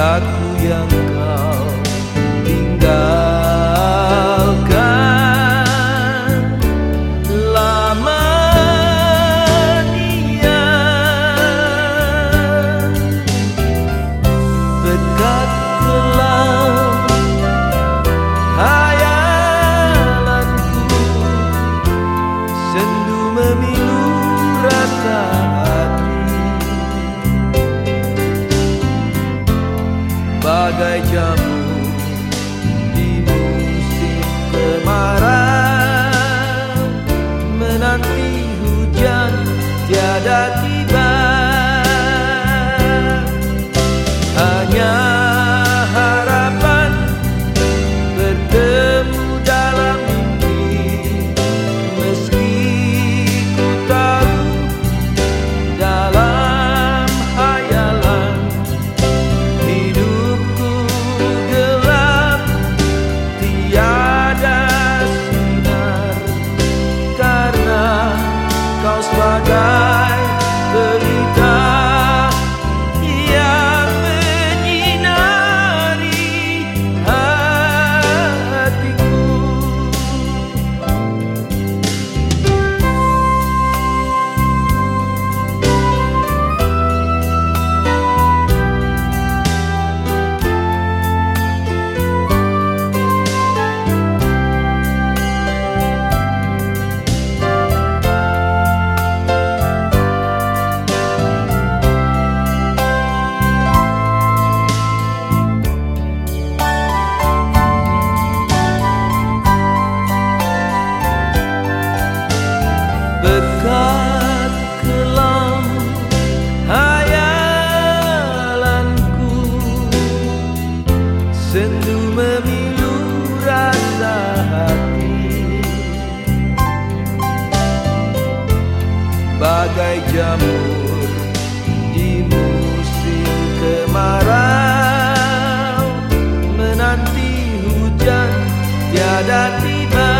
pagkaku yang di musim kemarau menanti hujan tiada tiba.